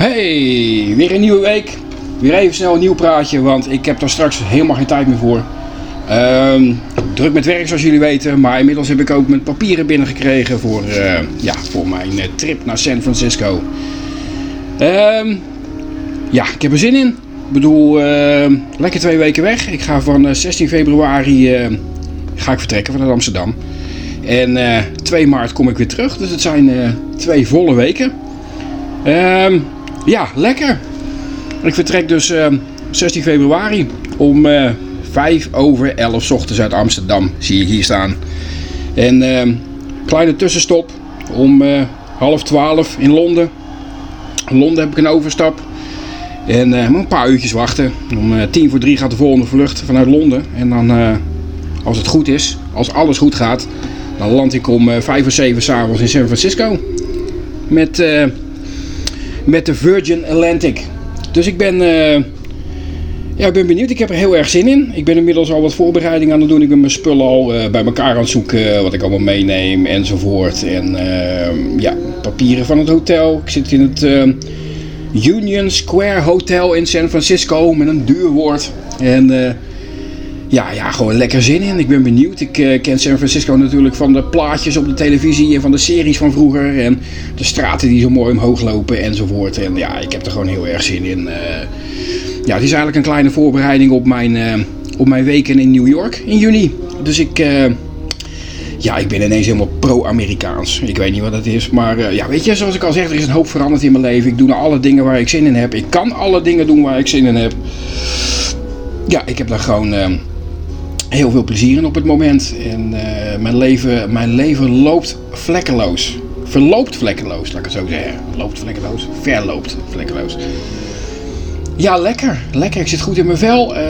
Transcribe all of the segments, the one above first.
Hey, weer een nieuwe week. Weer even snel een nieuw praatje, want ik heb daar straks helemaal geen tijd meer voor. Ehm, druk met werk zoals jullie weten, maar inmiddels heb ik ook mijn papieren binnengekregen voor, eh, ja, voor mijn eh, trip naar San Francisco. Ehm, ja, ik heb er zin in. Ik bedoel, ehm, lekker twee weken weg. Ik ga van eh, 16 februari eh, ga ik vertrekken vanuit Amsterdam. En eh 2 maart kom ik weer terug, dus het zijn twee volle weken. Ehm, ja, lekker. Ik vertrek dus ehm, 16 februari om eh 5 over 11 's ochtends uit Amsterdam, zie je hier staan. En ehm, kleine tussenstop om eh, half 12 in Londen. In Londen heb ik een overstap. En eh, een paar uurtjes wachten. Om tien voor drie gaat de volgende vlucht vanuit Londen. En dan, als het goed is, als alles goed gaat, dan land ik om vijf of zeven s'avonds in San Francisco. Met, met de Virgin Atlantic. Dus ik ben, eh, ja, ik ben benieuwd. Ik heb er heel erg zin in. Ik ben inmiddels al wat voorbereiding aan het doen. Ik ben mijn spullen al eh, bij elkaar aan het zoeken. Wat ik allemaal meeneem enzovoort. En eh, ja, papieren van het hotel. Ik zit in het eh, Union Square Hotel in San Francisco. Met een duur woord. En... ja, ja, gewoon lekker zin in. Ik ben benieuwd. Ik eh, ken San Francisco natuurlijk van de plaatjes op de televisie en van de series van vroeger. En de straten die zo mooi omhoog lopen enzovoort. En ja, ik heb er gewoon heel erg zin in. Eh, ja, het is eigenlijk een kleine voorbereiding op mijn, eh, op mijn weken in New York in juni. Dus ik, ja, ik ben ineens helemaal pro-Amerikaans. Ik weet niet wat dat is. Maar ja, weet je, zoals ik al zeg, er is een hoop veranderd in mijn leven. Ik doe nou alle dingen waar ik zin in heb. Ik kan alle dingen doen waar ik zin in heb. Ja, ik heb daar gewoon... heel veel plezier in op het moment. En eh, mijn, leven, mijn leven loopt vlekkeloos. Verloopt vlekkeloos, laat ik het zo zeggen. Loopt vlekkeloos. Verloopt vlekkeloos. Ja, lekker. Lekker. Ik zit goed in mijn vel. Eh,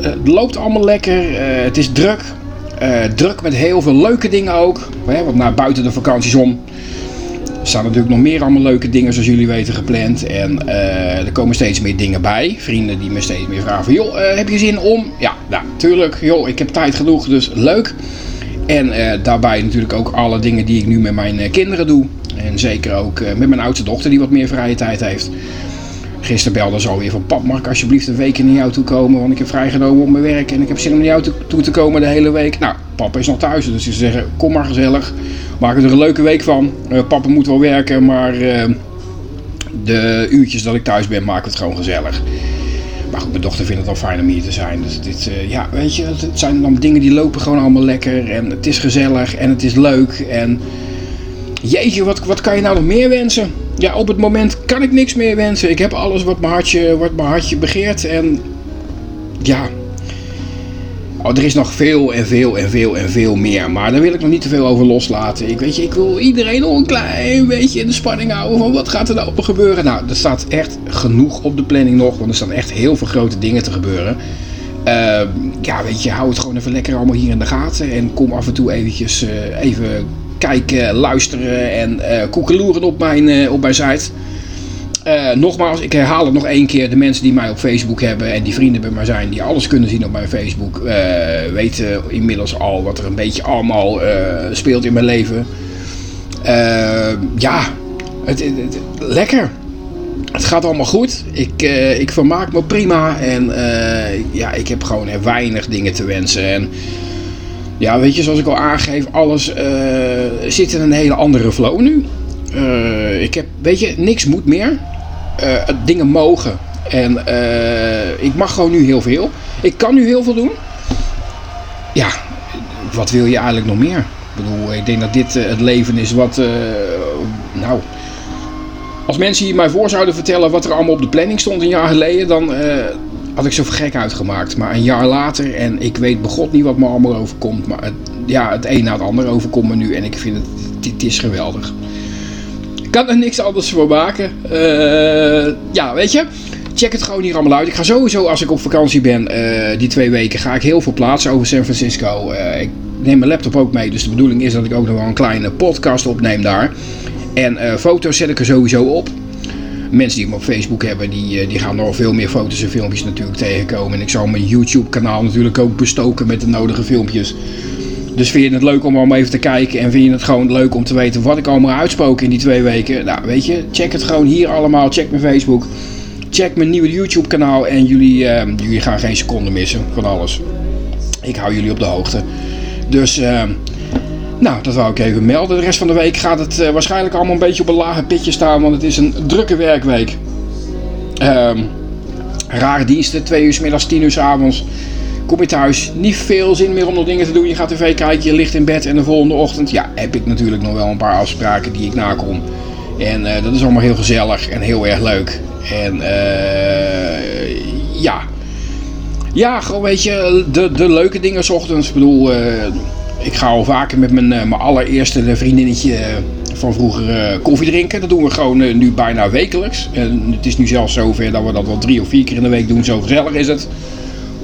het, loopt allemaal lekker. Eh, het is druk. Druk met heel veel leuke dingen ook. Hè, want naar buiten de vakanties om. Er staan natuurlijk nog meer allemaal leuke dingen zoals jullie weten gepland. En eh, er komen steeds meer dingen bij. Vrienden die me steeds meer vragen van... joh, eh, heb je zin om? Ja, nou, tuurlijk. Joh, ik heb tijd genoeg, dus leuk. En eh, daarbij natuurlijk ook alle dingen die ik nu met mijn kinderen doe. En zeker ook met mijn oudste dochter die wat meer vrije tijd heeft. Gisteren belde ze alweer van... Pap, mag ik alsjeblieft een week naar jou toe komen? Want ik heb vrijgenomen op mijn werk. En ik heb zin om naar jou toe, toe te komen de hele week. Nou, papa is nog thuis. Dus ze zeggen, kom maar gezellig. Maak er een leuke week van. Eh, papa moet wel werken, maar... eh, de uurtjes dat ik thuis ben, maak het gewoon gezellig. Maar goed, mijn dochter vindt het al fijn om hier te zijn. Dus dit, eh, ja, weet je, het zijn dan dingen die lopen gewoon allemaal lekker. En het is gezellig en het is leuk. En jeetje, wat, wat kan je nou nog meer wensen? Ja, op het moment kan ik niks meer wensen. Ik heb alles wat mijn hartje, wat mijn hartje begeert. En ja, Oh, er is nog veel en veel en veel en veel meer. Maar daar wil ik nog niet te veel over loslaten. Ik, weet je, ik wil iedereen nog een klein beetje in de spanning houden van wat gaat er nou op gebeuren. Nou, er staat echt genoeg op de planning nog. Want er staan echt heel veel grote dingen te gebeuren. Ehm, ja, weet je, hou het gewoon even lekker allemaal hier in de gaten. En kom af en toe eventjes eh, even kijken, luisteren en eh koekeloeren op mijn, eh, op mijn site. Eh, nogmaals, ik herhaal het nog één keer. De mensen die mij op Facebook hebben en die vrienden bij mij zijn, die alles kunnen zien op mijn Facebook, eh, weten inmiddels al wat er een beetje allemaal eh, speelt in mijn leven. Ja, het, het- lekker. Het gaat allemaal goed. Ik, ik vermaak me prima. En ja, ik heb gewoon er weinig dingen te wensen. En ja, weet je, zoals ik al aangeef, alles zit in een hele andere flow nu. Ik heb, weet je, niks moet meer. Eh, dingen mogen. En eh, ik mag gewoon nu heel veel. Ik kan nu heel veel doen. Ja, wat wil je eigenlijk nog meer? Ik bedoel, ik denk dat dit eh, het leven is wat, nou, als mensen hier mij voor zouden vertellen wat er allemaal op de planning stond een jaar geleden, dan had ik zo gek uitgemaakt. Maar een jaar later, en ik weet begot niet wat me allemaal overkomt, maar het, ja, het een na het ander overkomt me nu en ik vind het, dit is geweldig. Kan er niks anders voor maken. Eh, ja, weet je, check het gewoon hier allemaal uit. Ik ga sowieso, als ik op vakantie ben, eh, die twee weken, ga ik heel veel plaatsen over San Francisco. Eh, ik neem mijn laptop ook mee, dus de bedoeling is dat ik ook nog wel een kleine podcast opneem daar. En foto's zet ik er sowieso op. Mensen die me op Facebook hebben, die, die gaan nog veel meer foto's en filmpjes natuurlijk tegenkomen. En ik zal mijn YouTube kanaal natuurlijk ook bestoken met de nodige filmpjes. Dus vind je het leuk om allemaal even te kijken en vind je het gewoon leuk om te weten wat ik allemaal uitspook in die twee weken? Nou, weet je, check het gewoon hier allemaal. Check mijn Facebook. Check mijn nieuwe YouTube kanaal en jullie, uh, jullie gaan geen seconde missen van alles. Ik hou jullie op de hoogte. Dus, uh, nou, dat wou ik even melden. De rest van de week gaat het uh, waarschijnlijk allemaal een beetje op een lage pitje staan, want het is een drukke werkweek. Um, rare diensten, twee uur s middags, tien uur s avonds. Kom je thuis, niet veel zin meer om nog dingen te doen. Je gaat tv kijken, je ligt in bed en de volgende ochtend, ja, heb ik natuurlijk nog wel een paar afspraken die ik nakom. En uh, dat is allemaal heel gezellig en heel erg leuk. En uh, ja. Ja, gewoon weet je, de, de leuke dingen s ochtends. Ik bedoel, uh, ik ga al vaker met mijn, mijn allereerste vriendinnetje van vroeger koffie drinken. Dat doen we gewoon nu bijna wekelijks. En het is nu zelfs zover dat we dat wel drie of vier keer in de week doen. Zo gezellig is het.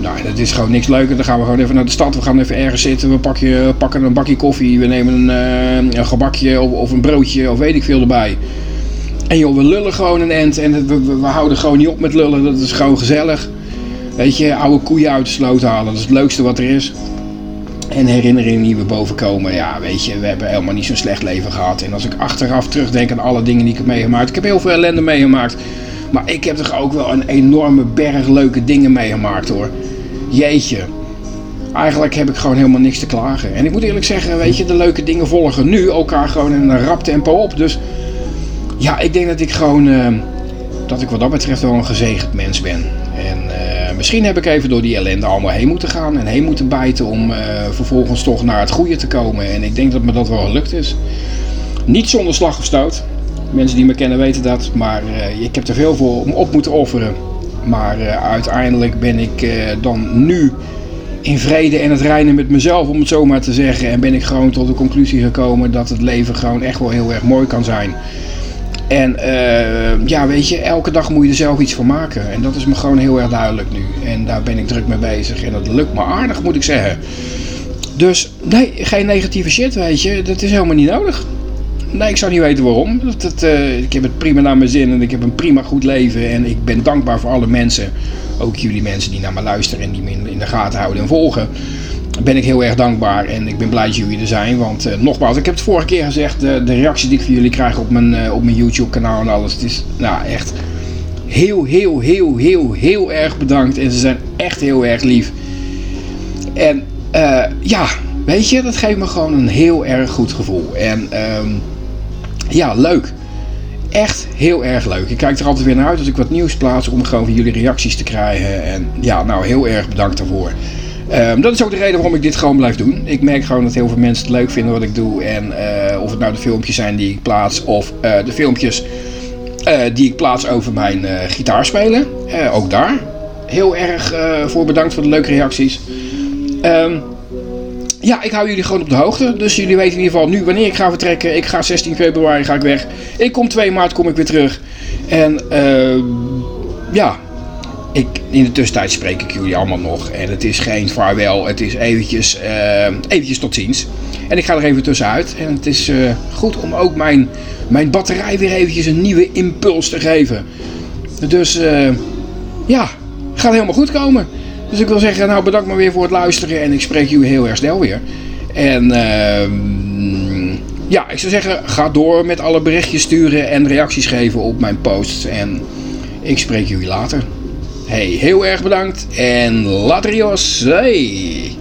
Nou, dat is gewoon niks leuker. Dan gaan we gewoon even naar de stad. We gaan even ergens zitten. We pakken, pakken een bakje koffie. We nemen een, uh, een gebakje of, of, een broodje of weet ik veel erbij. En joh, we lullen gewoon een end. En we, we, we, houden gewoon niet op met lullen. Dat is gewoon gezellig. Weet je, oude koeien uit de sloot halen. Dat is het leukste wat er is. En herinneringen die we bovenkomen. Ja, weet je, we hebben helemaal niet zo'n slecht leven gehad. En als ik achteraf terugdenk aan alle dingen die ik heb meegemaakt. Ik heb heel veel ellende meegemaakt. Maar ik heb toch ook wel een enorme berg leuke dingen meegemaakt hoor. Jeetje. Eigenlijk heb ik gewoon helemaal niks te klagen. En ik moet eerlijk zeggen, weet je, de leuke dingen volgen nu elkaar gewoon in een rap tempo op. Dus ja, ik denk dat ik gewoon, uh, dat ik wat dat betreft wel een gezegend mens ben. En uh, misschien heb ik even door die ellende allemaal heen moeten gaan en heen moeten bijten om uh, vervolgens toch naar het goede te komen. En ik denk dat me dat wel gelukt is. Niet zonder slag of stoot. Mensen die me kennen weten dat, maar ik heb er veel voor om op moeten offeren. Maar uh, uiteindelijk ben ik uh, dan nu in vrede en het reinen met mezelf, om het zo maar te zeggen. En ben ik gewoon tot de conclusie gekomen dat het leven gewoon echt wel heel erg mooi kan zijn. En uh, ja, weet je, elke dag moet je er zelf iets van maken. En dat is me gewoon heel erg duidelijk nu. En daar ben ik druk mee bezig. En dat lukt me aardig, moet ik zeggen. Dus nee, geen negatieve shit, weet je. Dat is helemaal niet nodig. Nee, ik zou niet weten waarom. Dat, uh, ik heb het prima naar mijn zin en ik heb een prima goed leven. En ik ben dankbaar voor alle mensen. Ook jullie mensen die naar me luisteren en die me in, de gaten houden en volgen. Ben ik heel erg dankbaar en ik ben blij dat jullie er zijn. Want uh, nogmaals, ik heb het vorige keer gezegd. De, de reacties die ik van jullie krijg op mijn, op mijn YouTube kanaal en alles. Het is nou echt heel, heel, heel, heel, heel erg bedankt. En ze zijn echt heel erg lief. En ja, weet je, dat geeft me gewoon een heel erg goed gevoel. En... Um, ja, leuk. Echt heel erg leuk. Ik kijk er altijd weer naar uit als ik wat nieuws plaats om gewoon van jullie reacties te krijgen. En ja, nou heel erg bedankt daarvoor. Um, dat is ook de reden waarom ik dit gewoon blijf doen. Ik merk gewoon dat heel veel mensen het leuk vinden wat ik doe. En uh, of het nou de filmpjes zijn die ik plaats of uh, de filmpjes uh, die ik plaats over mijn gitaarspelen. ook daar. Heel erg voor bedankt voor de leuke reacties. Um, ja, ik hou jullie gewoon op de hoogte. Dus jullie weten in ieder geval nu wanneer ik ga vertrekken. Ik ga 16 februari ga ik weg. Ik kom 2 maart kom ik weer terug. En uh, ja, ik, in de tussentijd spreek ik jullie allemaal nog. En het is geen vaarwel. Het is eventjes, uh, eventjes tot ziens. En ik ga er even tussenuit. En het is uh, goed om ook mijn, mijn batterij weer eventjes een nieuwe impuls te geven. Dus ja, gaat helemaal goed komen. Dus ik wil zeggen, nou bedankt maar weer voor het luisteren en ik spreek jullie heel erg snel weer. En uh, ja, ik zou zeggen, ga door met alle berichtjes sturen en reacties geven op mijn posts. En ik spreek jullie later. Hey, heel erg bedankt en later jos. Hey.